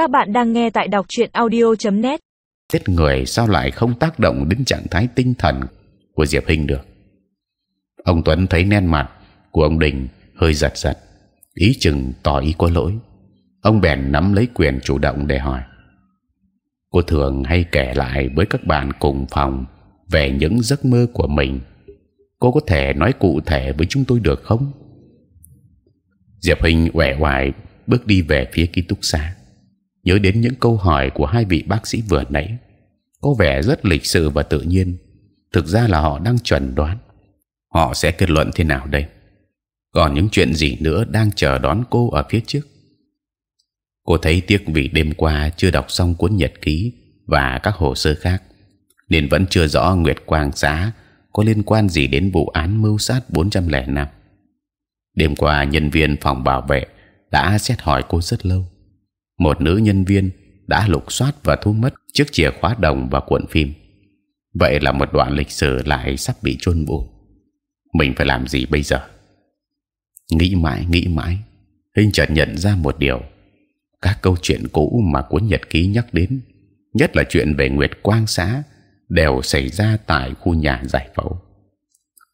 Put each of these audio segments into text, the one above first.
Các bạn đang nghe tại đọc truyện audio.net. giết người sao lại không tác động đến trạng thái tinh thần của Diệp Hinh được? Ông Tuấn thấy nét mặt của ông Đình hơi giật giật, ý chừng tỏ ý có lỗi. Ông bèn nắm lấy quyền chủ động để hỏi. Cô thường hay kể lại với các bạn cùng phòng về những giấc mơ của mình. Cô có thể nói cụ thể với chúng tôi được không? Diệp Hinh uể oải bước đi về phía ký túc xá, nhớ đến những câu hỏi của hai vị bác sĩ vừa nãy, có vẻ rất lịch sự và tự nhiên. Thực ra là họ đang chuẩn đoán họ sẽ kết luận thế nào đây? Còn những chuyện gì nữa đang chờ đón cô ở phía trước? Cô thấy tiếc vì đêm qua chưa đọc xong cuốn nhật ký và các hồ sơ khác, nên vẫn chưa rõ Nguyệt Quang Xá có liên quan gì đến vụ án mưu sát 405. Đêm qua nhân viên phòng bảo vệ đã xét hỏi cô rất lâu. Một nữ nhân viên đã lục soát và thu mất chiếc chìa khóa đồng và cuộn phim. Vậy là một đoạn lịch sử lại sắp bị chôn vùi. Mình phải làm gì bây giờ? Nghĩ mãi, nghĩ mãi, Hình chợt nhận ra một điều: các câu chuyện cũ mà cuốn nhật ký nhắc đến, nhất là chuyện về Nguyệt Quang Xá, đều xảy ra tại khu nhà giải phẫu.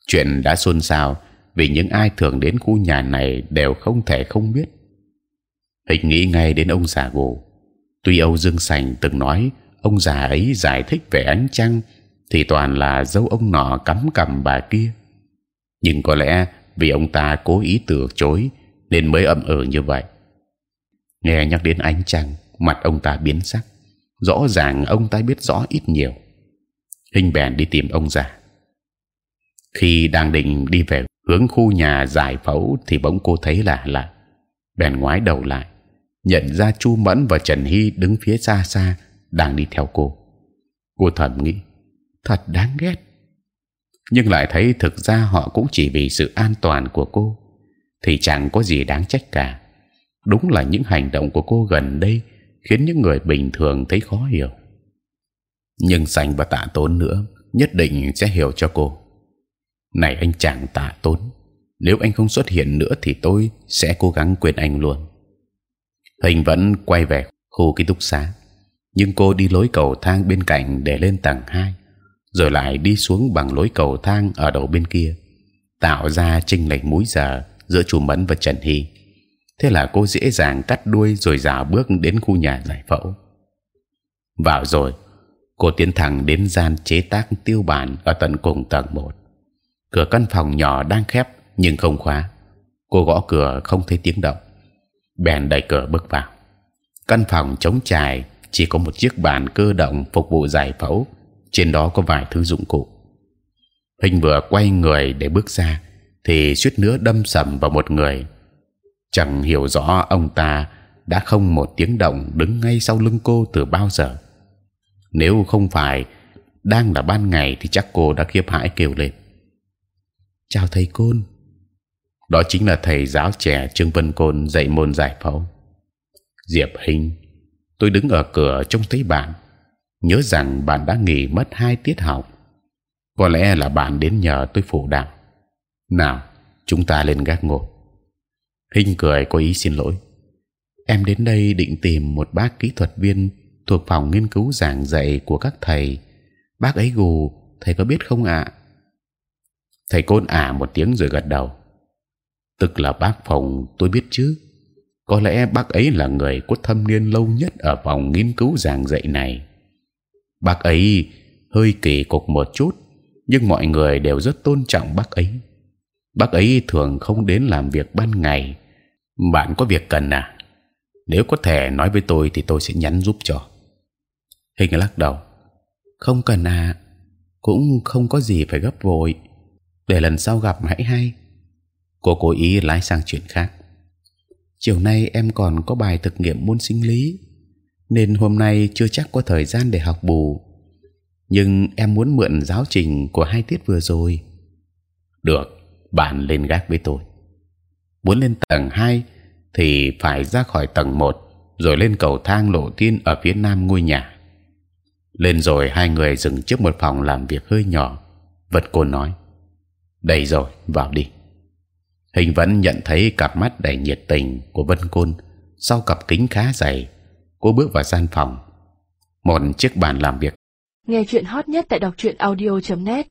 Chuyện đã xôn xao vì những ai thường đến khu nhà này đều không thể không biết. Hình nghĩ ngay đến ông già gù. Tuy Âu Dương Sành từng nói ông già ấy giải thích về ánh trăng, thì toàn là dấu ông nọ cắm cầm bà kia. Nhưng có lẽ vì ông ta cố ý từ chối nên mới ậm ừ như vậy. Nghe nhắc đến ánh trăng, mặt ông ta biến sắc. Rõ ràng ông ta biết rõ ít nhiều. Hình bèn đi tìm ông già. Khi đang định đi về hướng khu nhà giải phẫu thì bỗng cô thấy lạ lạ. Bèn ngoái đầu lại, nhận ra Chu Mẫn và Trần Hy đứng phía xa xa đang đi theo cô. Cô thầm nghĩ, thật đáng ghét. Nhưng lại thấy thực ra họ cũng chỉ vì sự an toàn của cô, thì chẳng có gì đáng trách cả. Đúng là những hành động của cô gần đây khiến những người bình thường thấy khó hiểu. Nhưng sành và tạ tốn nữa nhất định sẽ hiểu cho cô này anh chàng tạ tốn nếu anh không xuất hiện nữa thì tôi sẽ cố gắng quên anh luôn hình vẫn quay về khu ký túc xá. Nhưng cô đi lối cầu thang bên cạnh để lên tầng 2 rồi lại đi xuống bằng lối cầu thang ở đầu bên kia, tạo ra chênh lệch múi giờ giữa chủ mẫn và trần hy. Thế là cô dễ dàng cắt đuôi rồi dạo bước đến khu nhà giải phẫu. Vào rồi, cô tiến thẳng đến gian chế tác tiêu bản ở tận cùng tầng 1 cửa căn phòng nhỏ đang khép nhưng không khóa. Cô gõ cửa không thấy tiếng động bèn đẩy cửa bước vào. Căn phòng trống trải, chỉ có một chiếc bàn cơ động phục vụ giải phẫu. Trên đó có vài thứ dụng cụ. Hình vừa quay người để bước ra, thì suýt nữa đâm sầm vào một người. Chẳng hiểu rõ ông ta đã không một tiếng động đứng ngay sau lưng cô từ bao giờ. Nếu không phải đang là ban ngày thì chắc cô đã khiếp hãi kêu lên. Chào thầy côn đó chính là thầy giáo trẻ trương vân côn dạy môn giải phẫu. Diệp hình, tôi đứng ở cửa trông thấy bạn. Nhớ rằng bạn đã nghỉ mất hai tiết học. Có lẽ là bạn đến nhờ tôi phụ đạo. Nào, chúng ta lên gác ngộ hình cười có ý xin lỗi. Em đến đây định tìm một bác kỹ thuật viên thuộc phòng nghiên cứu giảng dạy của các thầy. Bác ấy gù, thầy có biết không ạ? Thầy côn ả một tiếng rồi gật đầu tức là bác phòng tôi biết chứ. Có lẽ bác ấy là người có thâm niên lâu nhất ở phòng nghiên cứu giảng dạy này. Bác ấy hơi kỳ cục một chút, nhưng mọi người đều rất tôn trọng bác ấy. Bác ấy thường không đến làm việc ban ngày. Bạn có việc cần à? Nếu có thể nói với tôi thì tôi sẽ nhắn giúp cho. Hình lắc đầu. Không cần à cũng không có gì phải gấp vội. Để lần sau gặp hãy hay cô cố ý lái sang chuyện khác. Chiều nay em còn có bài thực nghiệm môn sinh lý, nên hôm nay chưa chắc có thời gian để học bù. Nhưng em muốn mượn giáo trình của hai tiết vừa rồi. Được, bạn lên gác với tôi. Muốn lên tầng 2 thì phải ra khỏi tầng 1 rồi lên cầu thang lộ thiên ở phía nam ngôi nhà. Lên rồi hai người dừng trước một phòng làm việc hơi nhỏ, vật cô nói. Đầy rồi, vào đi hình vẫn nhận thấy cặp mắt đầy nhiệt tình của vân côn sau cặp kính khá dày. Cô bước vào gian phòng. Một chiếc bàn làm việc. Nghe chuyện hot nhất tại đọc truyện audio.net